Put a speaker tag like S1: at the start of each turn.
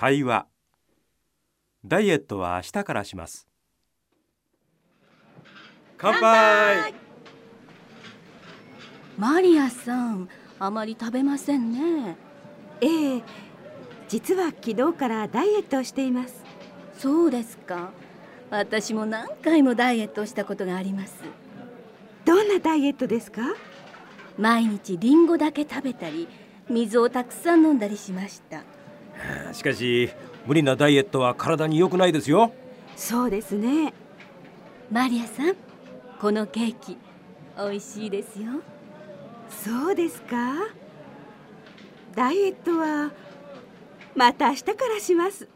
S1: 会話。ダイエットは明日からします。乾杯。
S2: マリアさんあまり食べませんね。
S3: ええ実は昨日からダイエットをしています。
S2: そうですか。私も何回もダイエットをしたことがあります。
S3: どんなダイエットですか？
S2: 毎日リンゴだけ食べたり水をたくさん飲んだりしました
S1: しかし無理なダイエットは体に良くないですよ。
S3: そうですね。
S2: マリアさんこのケーキ美味しいですよ。
S3: そうですか？ダイエットはまた明日からします。